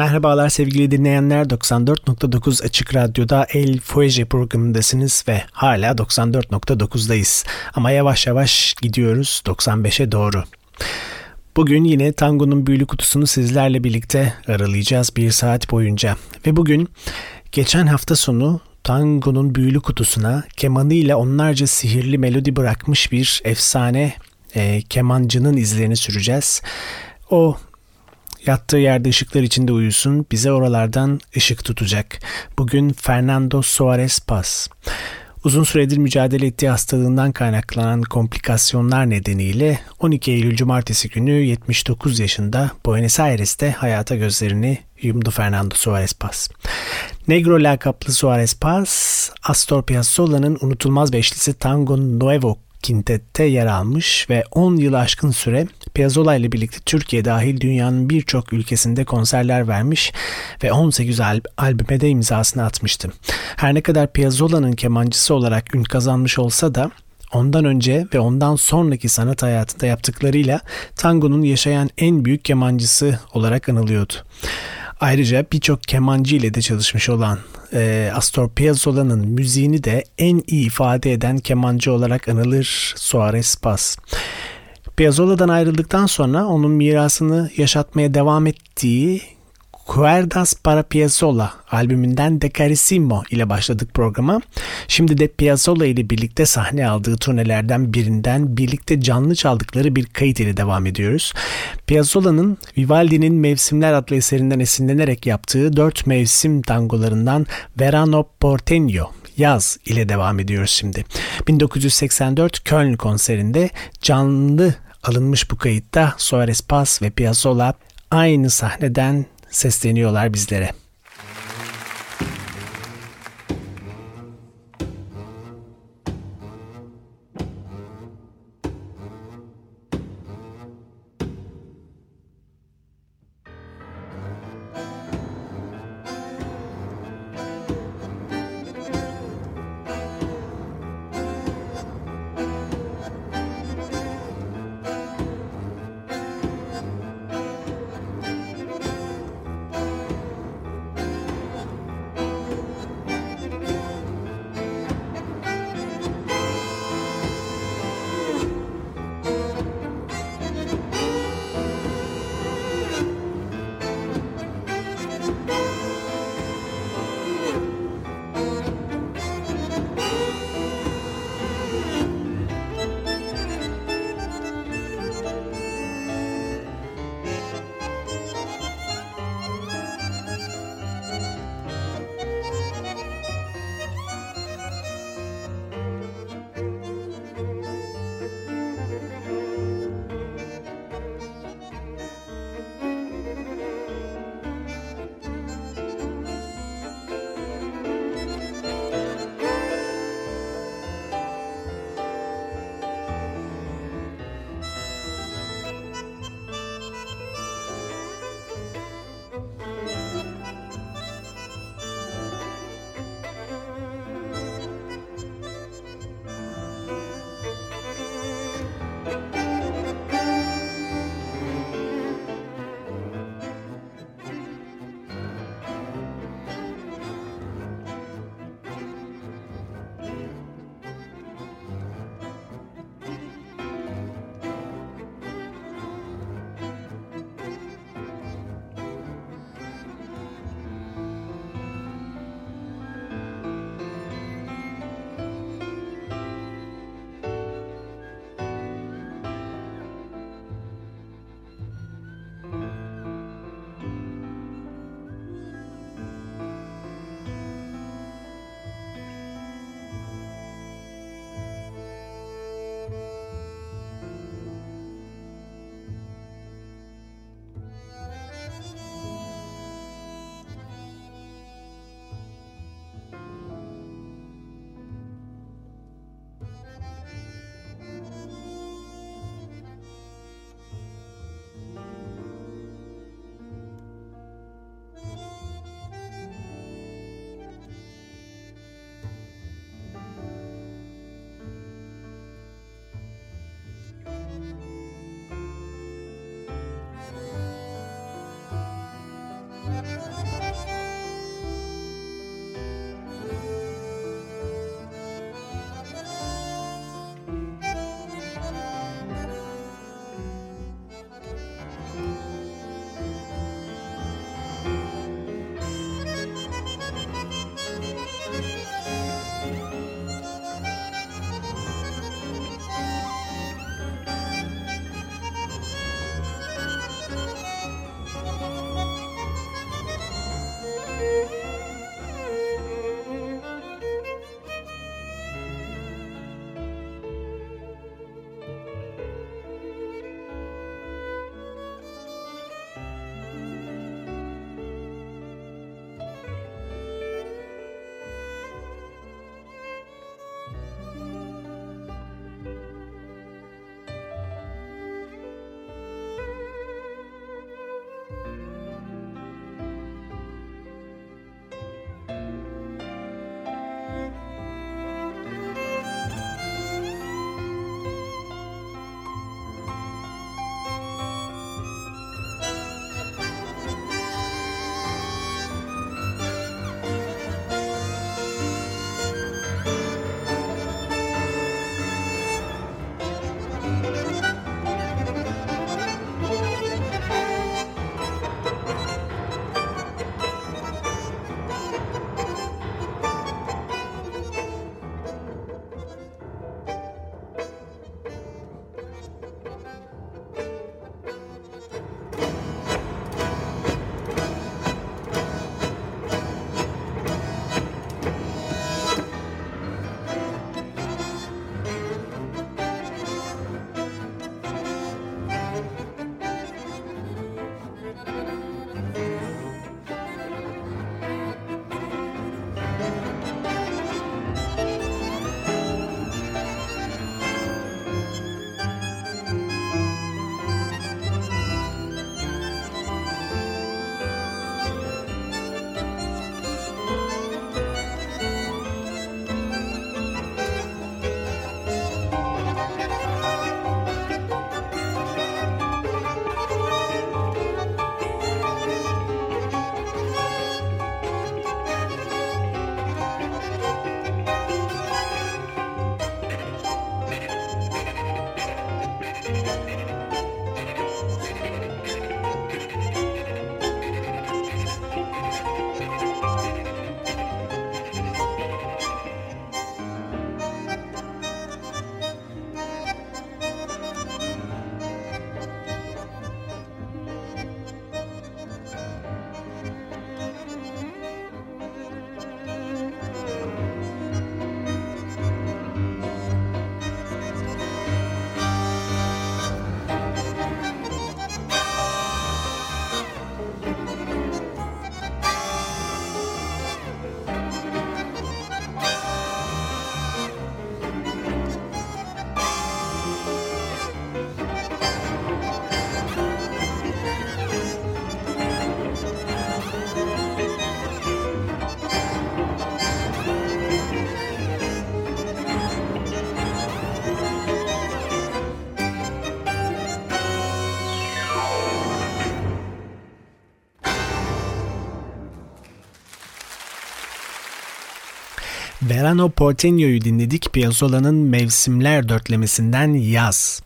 Merhabalar sevgili dinleyenler 94.9 Açık Radyo'da El Fuege programındasınız ve hala 94.9'dayız. Ama yavaş yavaş gidiyoruz 95'e doğru. Bugün yine tangonun büyülü kutusunu sizlerle birlikte aralayacağız bir saat boyunca. Ve bugün geçen hafta sonu tangonun büyülü kutusuna kemanıyla onlarca sihirli melodi bırakmış bir efsane e, kemancının izlerini süreceğiz. O Yattığı yerde ışıklar içinde uyusun, bize oralardan ışık tutacak. Bugün Fernando Suarez Paz. Uzun süredir mücadele ettiği hastalığından kaynaklanan komplikasyonlar nedeniyle 12 Eylül Cumartesi günü 79 yaşında Buenos Aires'te hayata gözlerini yumdu Fernando Suarez Paz. Negro lakaplı Suarez Paz, Astor Piazzolla'nın unutulmaz beşlisi Tango Nuevo Quintet'te yer almış ve 10 yıl aşkın süre Piazzolla ile birlikte Türkiye dahil dünyanın birçok ülkesinde konserler vermiş ve 18 al- albüme de imzasını atmıştı. Her ne kadar Piazzolla'nın kemancısı olarak ün kazanmış olsa da ondan önce ve ondan sonraki sanat hayatında yaptıklarıyla tangonun yaşayan en büyük kemancısı olarak anılıyordu. Ayrıca birçok kemancı ile de çalışmış olan e, Astor Piazzolla'nın müziğini de en iyi ifade eden kemancı olarak anılır Suarez Paz. Piazzolla'dan ayrıldıktan sonra onun mirasını yaşatmaya devam ettiği Cuerdas para Piazzolla albümünden De Carissimo ile başladık programa. Şimdi de Piazzolla ile birlikte sahne aldığı turnelerden birinden birlikte canlı çaldıkları bir kayıt ile devam ediyoruz. Piazzolla'nın Vivaldi'nin Mevsimler adlı eserinden esinlenerek yaptığı dört mevsim tangolarından Verano Porteño Yaz ile devam ediyoruz şimdi. 1984 Köln konserinde canlı alınmış bu kayıtta Suarez Paz ve Piazzolla aynı sahneden sesleniyorlar bizlere. Verano Porteño'yu dinledik Piazzolla'nın Mevsimler dörtlemesinden Yaz.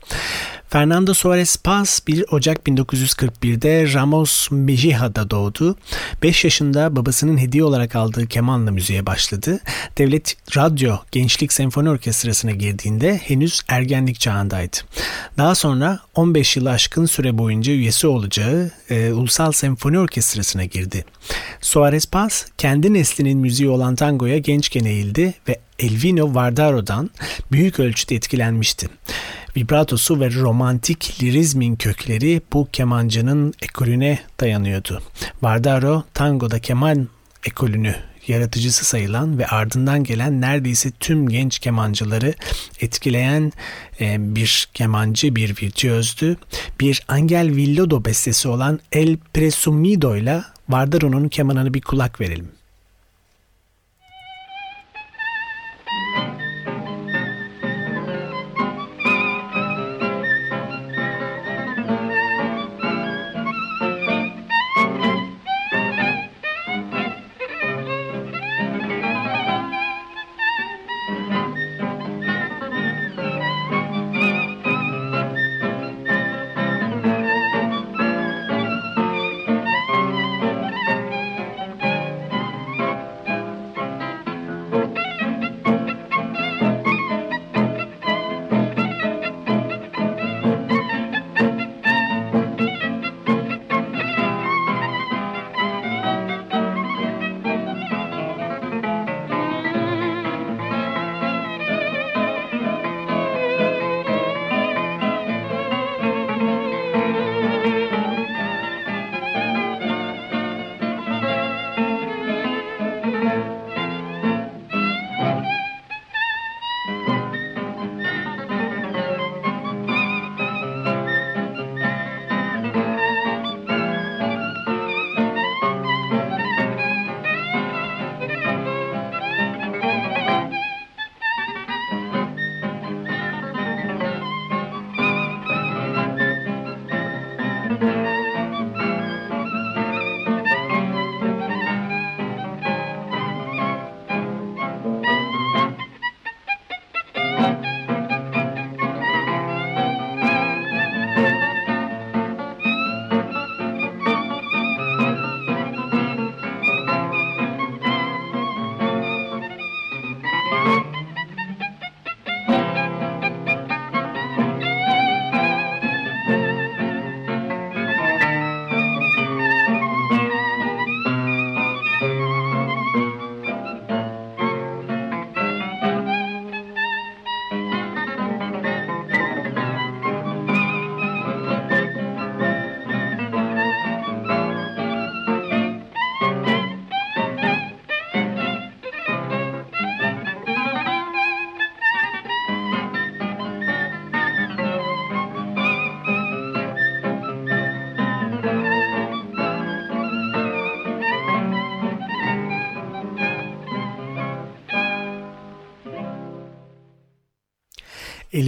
Fernando Suarez Paz 1 Ocak 1941'de Ramos Mejija'da doğdu. 5 yaşında babasının hediye olarak aldığı kemanla müziğe başladı. Devlet Radyo Gençlik Senfoni Orkestrası'na girdiğinde henüz ergenlik çağındaydı. Daha sonra 15 yılı aşkın süre boyunca üyesi olacağı e, Ulusal Senfoni Orkestrası'na girdi. Suarez Paz kendi neslinin müziği olan tangoya gençken eğildi ve Elvino Vardaro'dan büyük ölçüde etkilenmişti. Vibratosu ve romantik lirizmin kökleri bu kemancının ekolüne dayanıyordu. Vardaro tangoda keman ekolünü yaratıcısı sayılan ve ardından gelen neredeyse tüm genç kemancıları etkileyen e, bir kemancı, bir virtüözdü. Bir Angel Villodo bestesi olan El Presumido ile Vardaro'nun kemanını bir kulak verelim.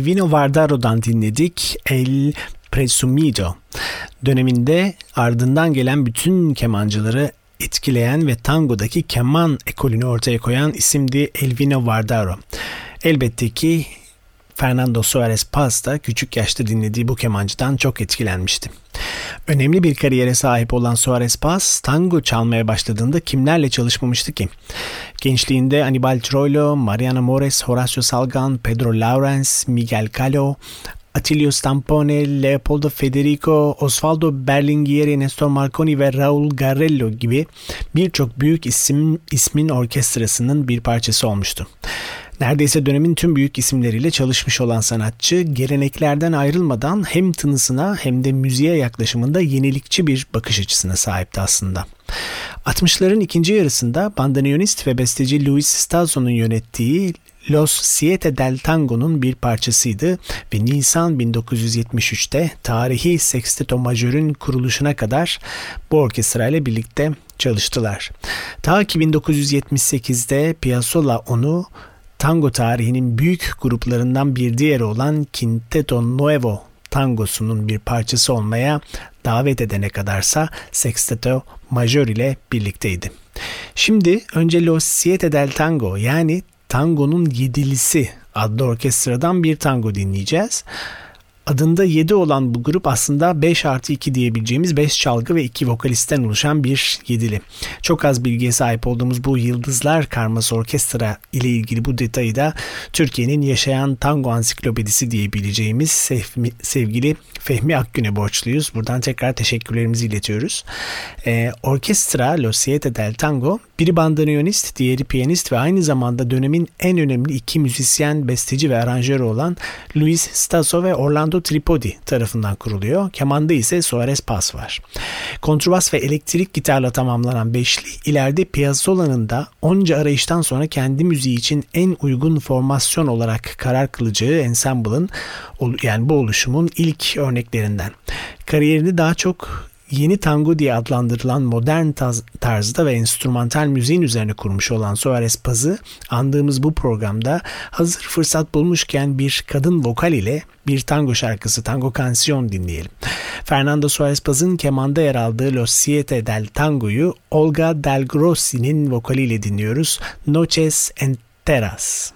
Elvino Vardaro'dan dinledik El Presumido. Döneminde ardından gelen bütün kemancıları etkileyen ve tangodaki keman ekolünü ortaya koyan isimdi Elvino Vardaro. Elbette ki Fernando Suarez Paz da küçük yaşta dinlediği bu kemancıdan çok etkilenmişti. Önemli bir kariyere sahip olan Suarez Paz tango çalmaya başladığında kimlerle çalışmamıştı ki? Gençliğinde Anibal Troilo, Mariano Mores, Horacio Salgan, Pedro Laurens, Miguel Calo, Attilio Stampone, Leopoldo Federico, Osvaldo Berlinguieri, Nestor Marconi ve Raul Garello gibi birçok büyük isim ismin orkestrasının bir parçası olmuştu. Neredeyse dönemin tüm büyük isimleriyle çalışmış olan sanatçı geleneklerden ayrılmadan hem tınısına hem de müziğe yaklaşımında yenilikçi bir bakış açısına sahipti aslında. 60'ların ikinci yarısında bandoneonist ve besteci Luis Stasso'nun yönettiği Los Siete del Tango'nun bir parçasıydı ve Nisan 1973'te tarihi Sexteto Majör'ün kuruluşuna kadar bu orkestrayla birlikte çalıştılar. Ta ki 1978'de Piazzolla onu tango tarihinin büyük gruplarından bir diğeri olan Quinteto Nuevo tangosunun bir parçası olmaya davet edene kadarsa Sexteto Major ile birlikteydi. Şimdi önce Los Siete del Tango yani Tango'nun Yedilisi adlı orkestradan bir tango dinleyeceğiz. Adında 7 olan bu grup aslında 5 artı 2 diyebileceğimiz 5 çalgı ve 2 vokalisten oluşan bir yedili. Çok az bilgiye sahip olduğumuz bu Yıldızlar Karması Orkestra ile ilgili bu detayı da Türkiye'nin yaşayan tango ansiklopedisi diyebileceğimiz sevgili Fehmi Akgün'e borçluyuz. Buradan tekrar teşekkürlerimizi iletiyoruz. Ee, orkestra Lo Siete del Tango biri bandoneonist, diğeri piyanist ve aynı zamanda dönemin en önemli iki müzisyen, besteci ve aranjörü olan Luis Stasso ve Orlando Tripodi tarafından kuruluyor. Kemanda ise Suarez Paz var. Kontrbas ve elektrik gitarla tamamlanan beşli ileride Piazzolla'nın da onca arayıştan sonra kendi müziği için en uygun formasyon olarak karar kılacağı ensemble'ın yani bu oluşumun ilk örneklerinden. Kariyerini daha çok yeni tango diye adlandırılan modern tarzda ve enstrümantal müziğin üzerine kurmuş olan Soares Paz'ı andığımız bu programda hazır fırsat bulmuşken bir kadın vokal ile bir tango şarkısı Tango Canción dinleyelim. Fernando Suarez Paz'ın kemanda yer aldığı Los Siete del Tango'yu Olga Del Grossi'nin vokaliyle dinliyoruz. Noches Enteras.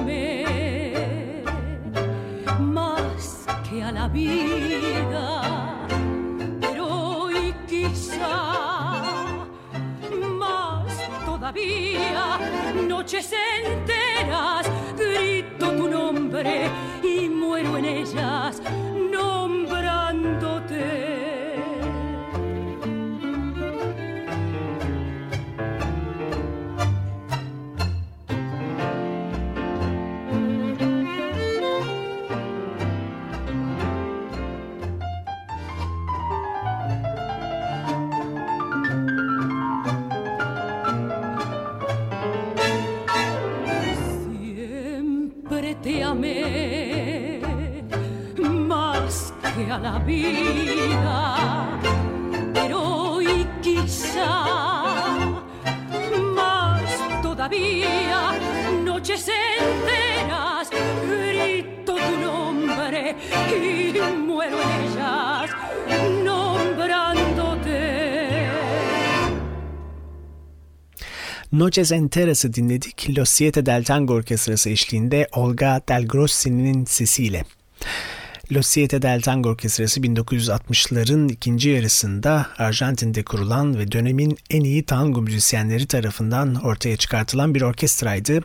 Mírame. Müzik la vida, pero y quizá más todavía, noches enteras, grito tu nombre y muero en ellas, nombrándote. Noches Enteras'ı dinledik. Los Siete del Tango Orkestrası eşliğinde Olga Del Grossi'nin sesiyle. Los Siete del Tango Orkestrası 1960'ların ikinci yarısında Arjantin'de kurulan ve dönemin en iyi tango müzisyenleri tarafından ortaya çıkartılan bir orkestraydı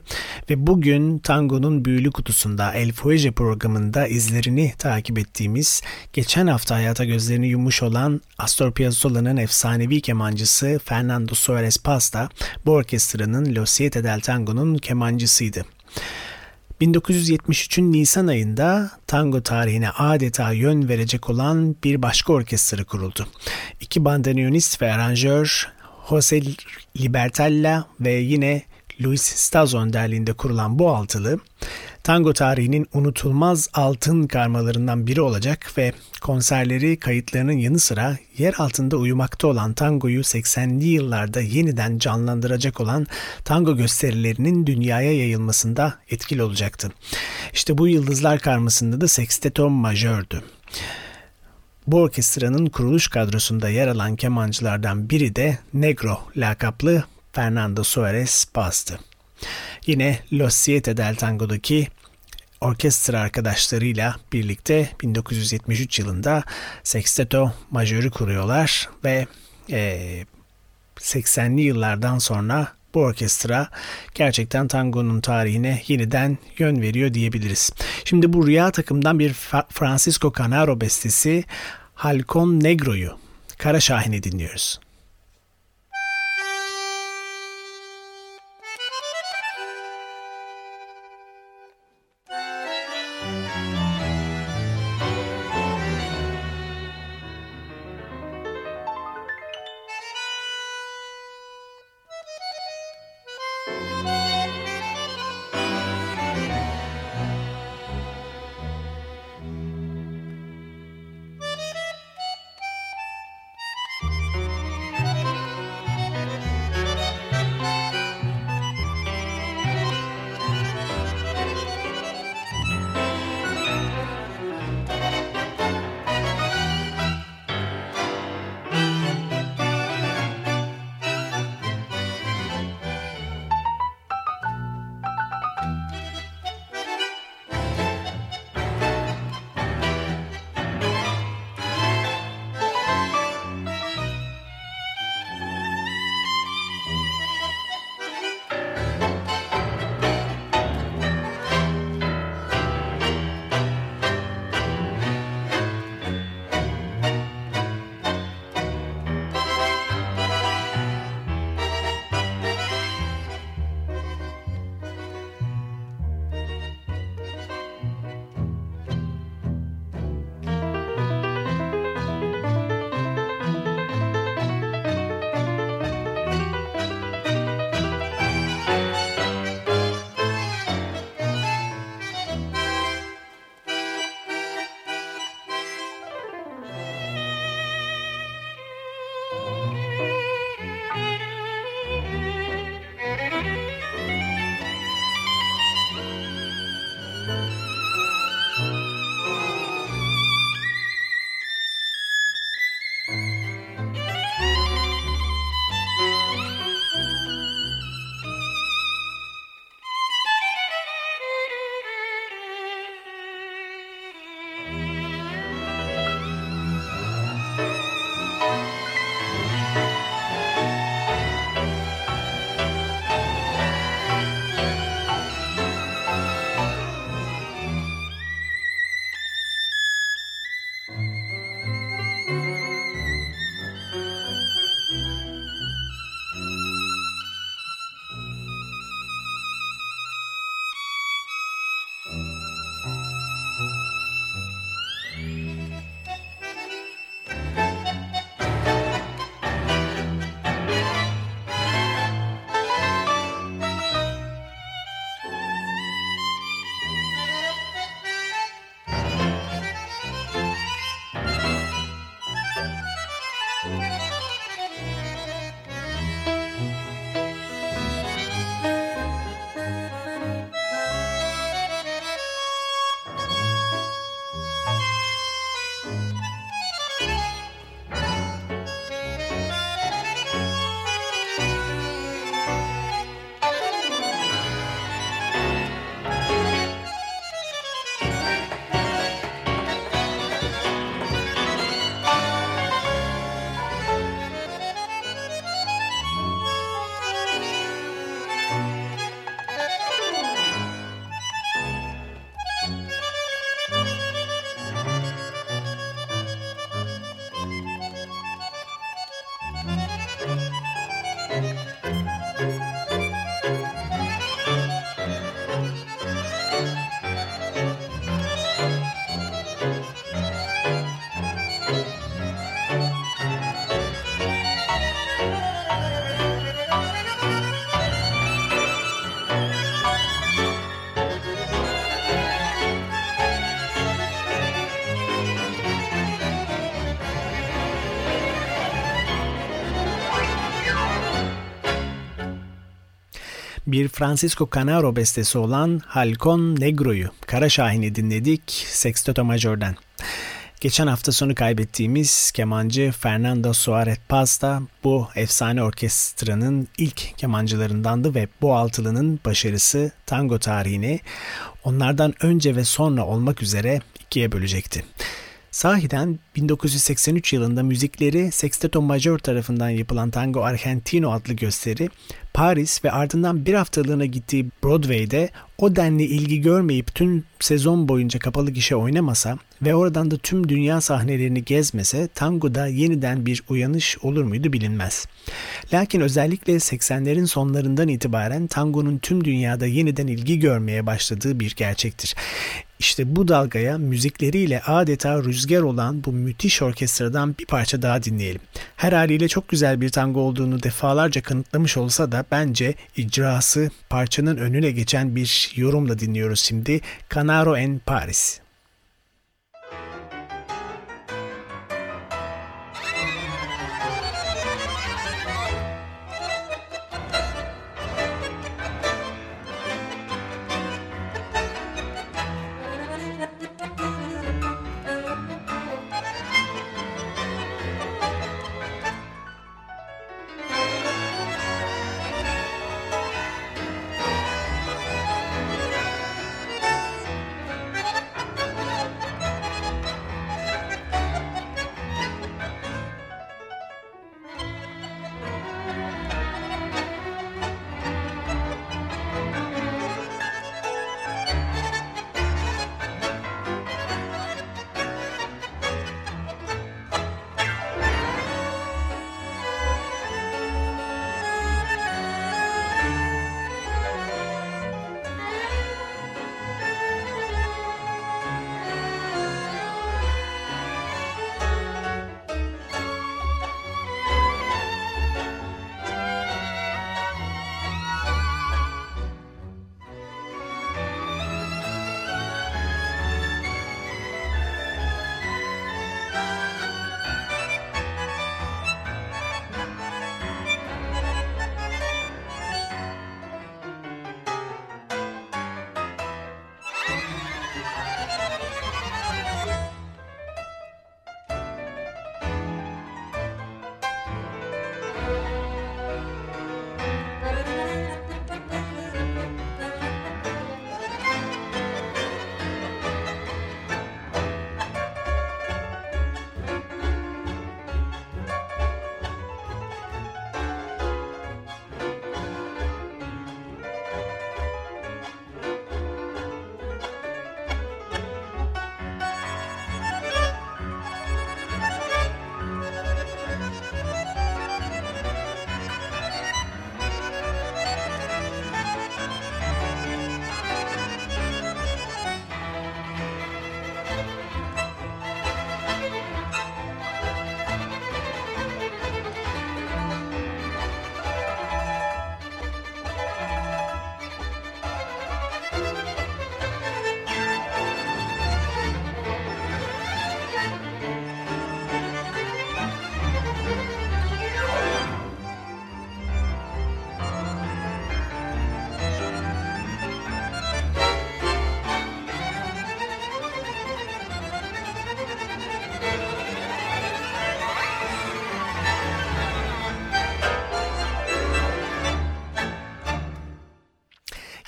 ve bugün tangonun büyülü kutusunda El Fuege programında izlerini takip ettiğimiz geçen hafta hayata gözlerini yumuş olan Astor Piazzolla'nın efsanevi kemancısı Fernando Soares Paz bu orkestranın Los Siete del Tango'nun kemancısıydı. 1973'ün Nisan ayında tango tarihine adeta yön verecek olan bir başka orkestra kuruldu. İki bandoneonist ve aranjör Jose Libertella ve yine Luis Stas önderliğinde kurulan bu altılı tango tarihinin unutulmaz altın karmalarından biri olacak ve konserleri kayıtlarının yanı sıra yer altında uyumakta olan tangoyu 80'li yıllarda yeniden canlandıracak olan tango gösterilerinin dünyaya yayılmasında etkili olacaktı. İşte bu yıldızlar karmasında da Sexteto Majör'dü. Bu orkestranın kuruluş kadrosunda yer alan kemancılardan biri de Negro lakaplı Fernando Suarez Paz'dı. Yine Los Siete del Tango'daki orkestra arkadaşlarıyla birlikte 1973 yılında Sexteto Majörü kuruyorlar ve e, 80'li yıllardan sonra bu orkestra gerçekten tangonun tarihine yeniden yön veriyor diyebiliriz. Şimdi bu rüya takımdan bir Francisco Canaro bestesi Halcon Negro'yu Kara Şahin'i dinliyoruz. Bir Francisco Canaro bestesi olan Halcon Negro'yu, Kara Şahin'i dinledik Sexteto Major'dan. Geçen hafta sonu kaybettiğimiz kemancı Fernando Suarez Paz da bu efsane orkestranın ilk kemancılarındandı ve bu altılının başarısı tango tarihini onlardan önce ve sonra olmak üzere ikiye bölecekti. Sahiden 1983 yılında müzikleri Sexteto Major tarafından yapılan Tango Argentino adlı gösteri Paris ve ardından bir haftalığına gittiği Broadway'de o denli ilgi görmeyip tüm sezon boyunca kapalı gişe oynamasa ve oradan da tüm dünya sahnelerini gezmese tangoda yeniden bir uyanış olur muydu bilinmez. Lakin özellikle 80'lerin sonlarından itibaren tangonun tüm dünyada yeniden ilgi görmeye başladığı bir gerçektir. İşte bu dalgaya müzikleriyle adeta rüzgar olan bu müthiş orkestradan bir parça daha dinleyelim. Her haliyle çok güzel bir tango olduğunu defalarca kanıtlamış olsa da bence icrası parçanın önüne geçen bir yorumla dinliyoruz şimdi. Canaro en Paris.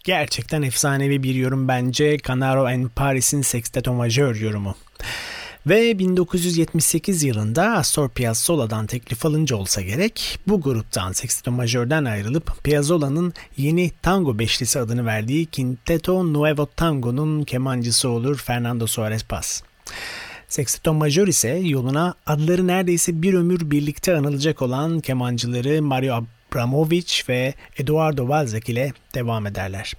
Gerçekten efsanevi bir yorum bence Canaro en Paris'in Sexteto Majeur yorumu. Ve 1978 yılında Astor Piazzolla'dan teklif alınca olsa gerek bu gruptan Sexteto Majör'den ayrılıp Piazzolla'nın yeni tango beşlisi adını verdiği Quinteto Nuevo Tango'nun kemancısı olur Fernando Suarez Paz. Sexteto Major ise yoluna adları neredeyse bir ömür birlikte anılacak olan kemancıları Mario Abramovic ve Eduardo Valzek ile devam ederler.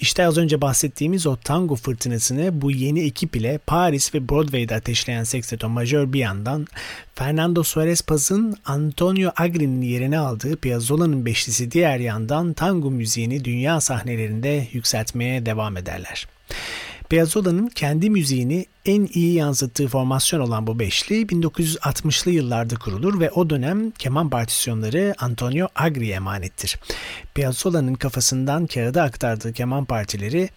İşte az önce bahsettiğimiz o tango fırtınasını bu yeni ekip ile Paris ve Broadway'de ateşleyen Sexteto Major bir yandan Fernando Suarez Paz'ın Antonio Agri'nin yerini aldığı Piazzolla'nın beşlisi diğer yandan tango müziğini dünya sahnelerinde yükseltmeye devam ederler. Piazzolla'nın kendi müziğini en iyi yansıttığı formasyon olan bu beşli 1960'lı yıllarda kurulur ve o dönem keman partisyonları Antonio Agri'ye emanettir. Piazzolla'nın kafasından kağıda aktardığı keman partileri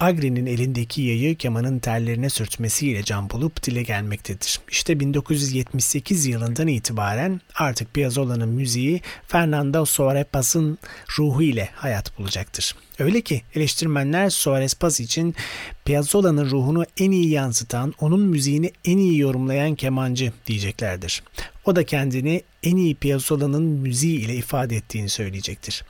Agri'nin elindeki yayı kemanın tellerine sürtmesiyle can bulup dile gelmektedir. İşte 1978 yılından itibaren artık Piazzolla'nın müziği Fernando Soares ruhu ile hayat bulacaktır. Öyle ki eleştirmenler Soares Paz için Piazzolla'nın ruhunu en iyi yansıtan, onun müziğini en iyi yorumlayan kemancı diyeceklerdir. O da kendini en iyi Piazzolla'nın müziği ile ifade ettiğini söyleyecektir.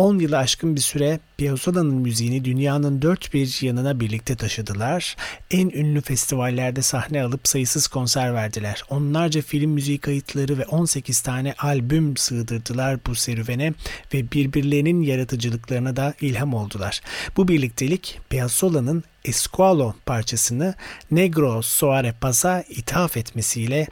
10 yılı aşkın bir süre Piazzolla'nın müziğini dünyanın dört bir yanına birlikte taşıdılar. En ünlü festivallerde sahne alıp sayısız konser verdiler. Onlarca film müziği kayıtları ve 18 tane albüm sığdırdılar bu serüvene ve birbirlerinin yaratıcılıklarına da ilham oldular. Bu birliktelik Piazzolla'nın Esqualo parçasını Negro Soare Paz'a ithaf etmesiyle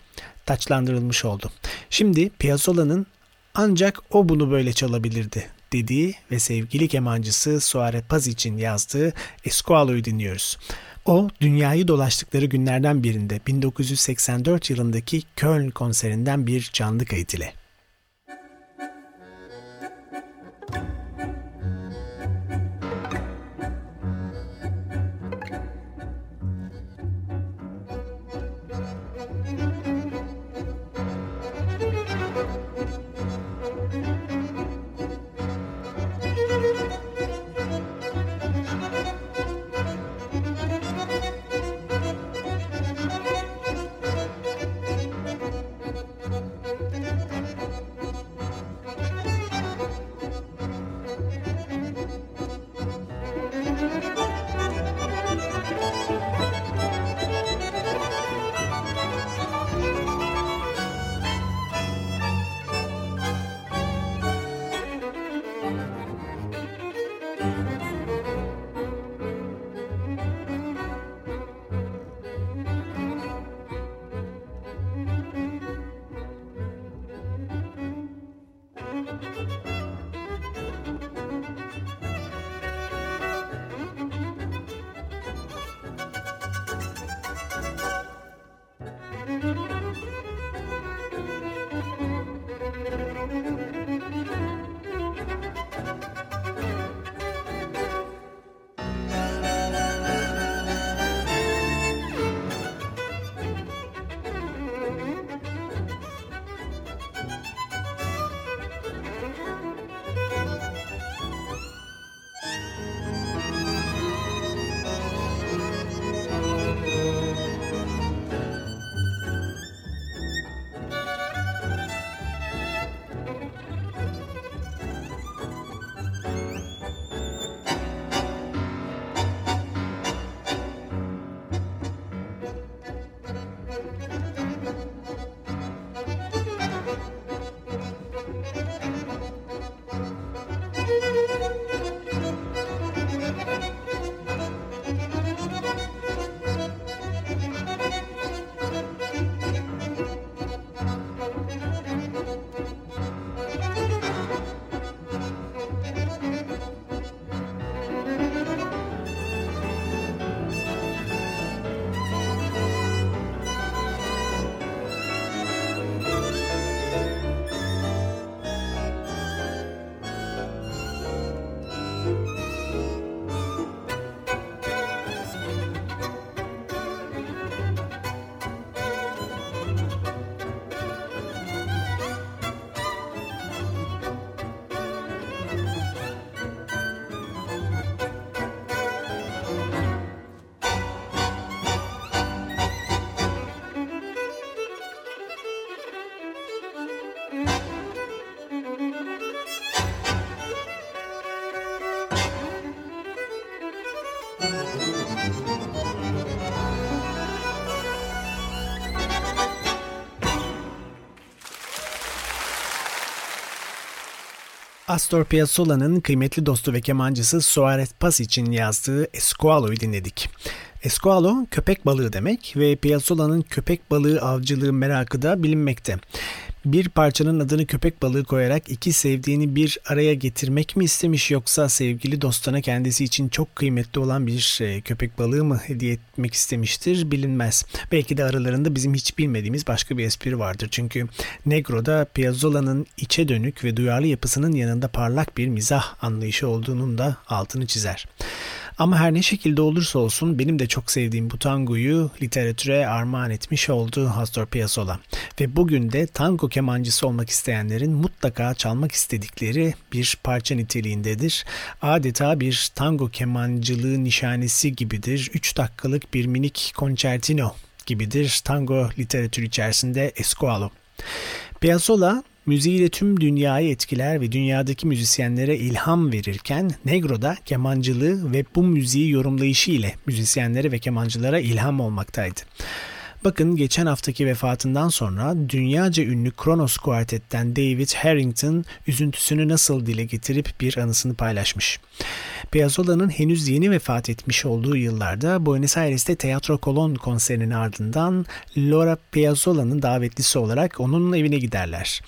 taçlandırılmış oldu. Şimdi Piazzolla'nın ancak o bunu böyle çalabilirdi dediği ve sevgili kemancısı Suare Paz için yazdığı Esqualo'yu dinliyoruz. O dünyayı dolaştıkları günlerden birinde 1984 yılındaki Köln konserinden bir canlı kayıt ile. Astor Piazzolla'nın kıymetli dostu ve kemancısı Suarez Paz için yazdığı Esqualo'yu dinledik. Esqualo köpek balığı demek ve Piazzolla'nın köpek balığı avcılığı merakı da bilinmekte bir parçanın adını köpek balığı koyarak iki sevdiğini bir araya getirmek mi istemiş yoksa sevgili dostuna kendisi için çok kıymetli olan bir e, köpek balığı mı hediye etmek istemiştir bilinmez. Belki de aralarında bizim hiç bilmediğimiz başka bir espri vardır. Çünkü Negro'da Piazzolla'nın içe dönük ve duyarlı yapısının yanında parlak bir mizah anlayışı olduğunun da altını çizer. Ama her ne şekilde olursa olsun benim de çok sevdiğim bu tangoyu literatüre armağan etmiş oldu Astor Piazzolla. Ve bugün de tango kemancısı olmak isteyenlerin mutlaka çalmak istedikleri bir parça niteliğindedir. Adeta bir tango kemancılığı nişanesi gibidir. 3 dakikalık bir minik concertino gibidir tango literatürü içerisinde Esqualo. Piazzolla müziğiyle tüm dünyayı etkiler ve dünyadaki müzisyenlere ilham verirken Negro'da kemancılığı ve bu müziği yorumlayışı ile müzisyenlere ve kemancılara ilham olmaktaydı. Bakın geçen haftaki vefatından sonra dünyaca ünlü Kronos Quartet'ten David Harrington üzüntüsünü nasıl dile getirip bir anısını paylaşmış. Piazzolla'nın henüz yeni vefat etmiş olduğu yıllarda Buenos Aires'te Teatro Colón konserinin ardından Laura Piazzolla'nın davetlisi olarak onun evine giderler.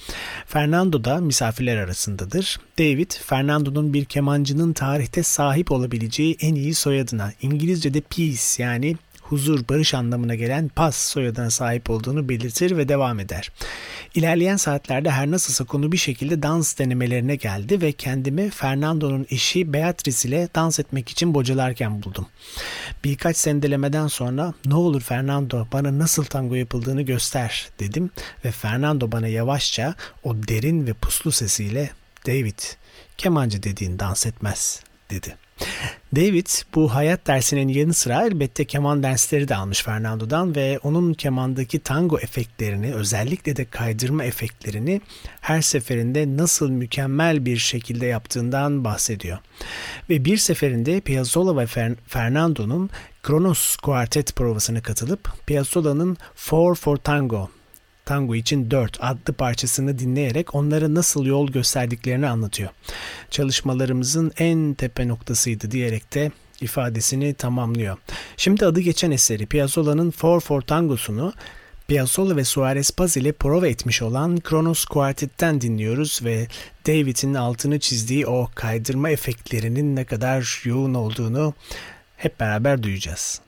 Fernando da misafirler arasındadır. David, Fernando'nun bir kemancının tarihte sahip olabileceği en iyi soyadına, İngilizce'de peace yani huzur, barış anlamına gelen Paz soyadına sahip olduğunu belirtir ve devam eder. İlerleyen saatlerde her nasılsa konu bir şekilde dans denemelerine geldi ve kendimi Fernando'nun eşi Beatrice ile dans etmek için bocalarken buldum. Birkaç sendelemeden sonra ne olur Fernando bana nasıl tango yapıldığını göster dedim ve Fernando bana yavaşça o derin ve puslu sesiyle David kemancı dediğin dans etmez dedi. David bu hayat dersinin yanı sıra elbette keman dersleri de almış Fernando'dan ve onun kemandaki tango efektlerini özellikle de kaydırma efektlerini her seferinde nasıl mükemmel bir şekilde yaptığından bahsediyor. Ve bir seferinde Piazzolla ve Fernando'nun Kronos Quartet provasına katılıp Piazzolla'nın Four for Tango Tango için 4 adlı parçasını dinleyerek onlara nasıl yol gösterdiklerini anlatıyor. Çalışmalarımızın en tepe noktasıydı diyerek de ifadesini tamamlıyor. Şimdi adı geçen eseri Piazzolla'nın Four for Tango'sunu Piazzolla ve Suarez Paz ile prova etmiş olan Kronos Quartet'ten dinliyoruz ve David'in altını çizdiği o kaydırma efektlerinin ne kadar yoğun olduğunu hep beraber duyacağız.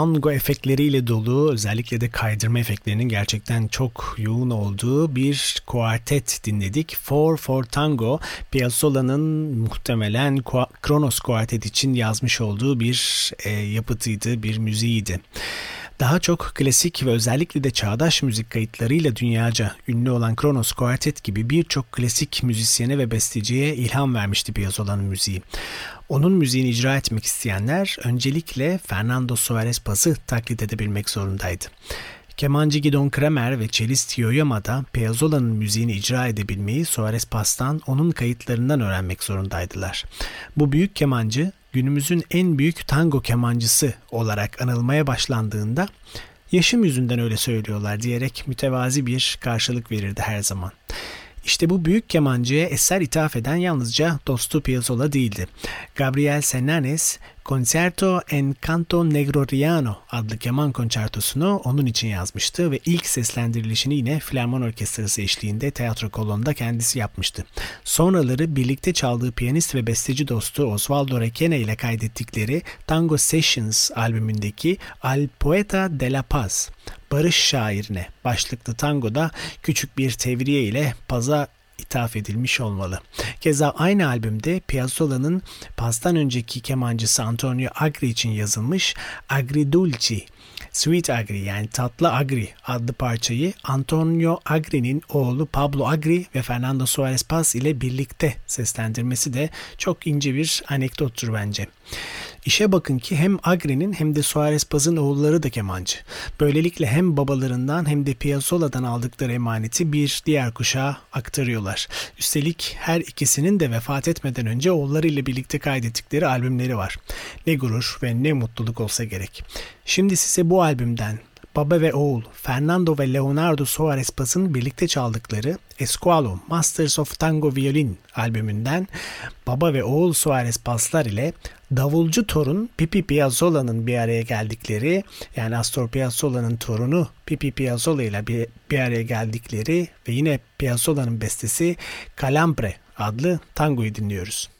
Tango efektleriyle dolu özellikle de kaydırma efektlerinin gerçekten çok yoğun olduğu bir kuartet dinledik. Four for Tango Piazzolla'nın muhtemelen Kronos kuartet için yazmış olduğu bir e, yapıtıydı, bir müziğiydi. Daha çok klasik ve özellikle de çağdaş müzik kayıtlarıyla dünyaca ünlü olan Kronos Quartet gibi birçok klasik müzisyene ve besteciye ilham vermişti Piazzolla'nın müziği. Onun müziğini icra etmek isteyenler öncelikle Fernando Suarez Paz'ı taklit edebilmek zorundaydı. Kemancı Gidon Kramer ve cellist Yoyama da Piazzolla'nın müziğini icra edebilmeyi Suarez Paz'tan onun kayıtlarından öğrenmek zorundaydılar. Bu büyük kemancı günümüzün en büyük tango kemancısı olarak anılmaya başlandığında yaşım yüzünden öyle söylüyorlar diyerek mütevazi bir karşılık verirdi her zaman. İşte bu büyük kemancıya eser ithaf eden yalnızca dostu Piazzolla değildi. Gabriel Senanes, Concerto en Canto Negroriano adlı keman konçertosunu onun için yazmıştı ve ilk seslendirilişini yine Filarmon Orkestrası eşliğinde Teatro Colon'da kendisi yapmıştı. Sonraları birlikte çaldığı piyanist ve besteci dostu Osvaldo Requena ile kaydettikleri Tango Sessions albümündeki Al Poeta de la Paz Barış Şairine başlıklı tangoda küçük bir tevriye ile paza ithaf edilmiş olmalı. Keza aynı albümde Piazzolla'nın pastan önceki kemancısı Antonio Agri için yazılmış Agridulci Sweet Agri yani Tatlı Agri adlı parçayı Antonio Agri'nin oğlu Pablo Agri ve Fernando Suarez Paz ile birlikte seslendirmesi de çok ince bir anekdottur bence. İşe bakın ki hem Agri'nin hem de Suarez Paz'ın oğulları da kemancı. Böylelikle hem babalarından hem de Piazzolla'dan aldıkları emaneti bir diğer kuşağa aktarıyorlar. Üstelik her ikisinin de vefat etmeden önce oğullarıyla birlikte kaydettikleri albümleri var. Ne gurur ve ne mutluluk olsa gerek. Şimdi size bu albümden baba ve oğul Fernando ve Leonardo Soares Paz'ın birlikte çaldıkları Esqualo Masters of Tango Violin albümünden baba ve oğul Soares Pazlar ile davulcu torun Pipi Piazzolla'nın bir araya geldikleri yani Astor Piazzolla'nın torunu Pipi Piazzolla ile bir, bir araya geldikleri ve yine Piazzolla'nın bestesi Calambre adlı tangoyu dinliyoruz.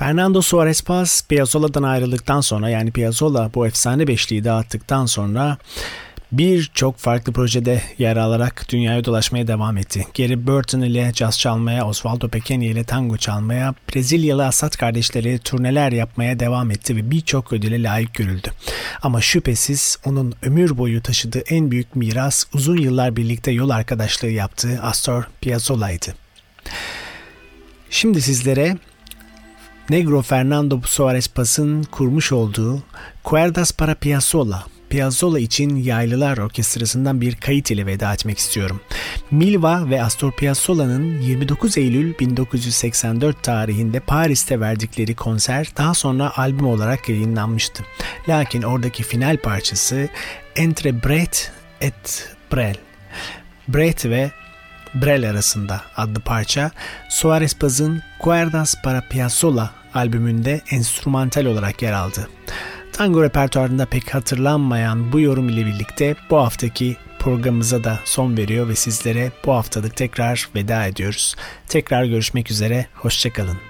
Fernando Suarez Paz Piazzola'dan ayrıldıktan sonra yani Piazzolla bu efsane beşliği dağıttıktan sonra birçok farklı projede yer alarak dünyaya dolaşmaya devam etti. Gary Burton ile caz çalmaya, Osvaldo Pequeno ile tango çalmaya, Brezilyalı Asat kardeşleri turneler yapmaya devam etti ve birçok ödüle layık görüldü. Ama şüphesiz onun ömür boyu taşıdığı en büyük miras uzun yıllar birlikte yol arkadaşlığı yaptığı Astor Piazzolla'ydı. Şimdi sizlere Negro Fernando Suarez Paz'ın kurmuş olduğu Cuerdas para Piazzolla Piazzolla için Yaylılar Orkestrası'ndan bir kayıt ile veda etmek istiyorum. Milva ve Astor Piazzolla'nın 29 Eylül 1984 tarihinde Paris'te verdikleri konser daha sonra albüm olarak yayınlanmıştı. Lakin oradaki final parçası Entre Bret et Brel. Bret ve Brel arasında adlı parça Suarez Paz'ın Cuerdas para Piazzolla albümünde enstrümantal olarak yer aldı. Tango repertuarında pek hatırlanmayan bu yorum ile birlikte bu haftaki programımıza da son veriyor ve sizlere bu haftalık tekrar veda ediyoruz. Tekrar görüşmek üzere, hoşçakalın.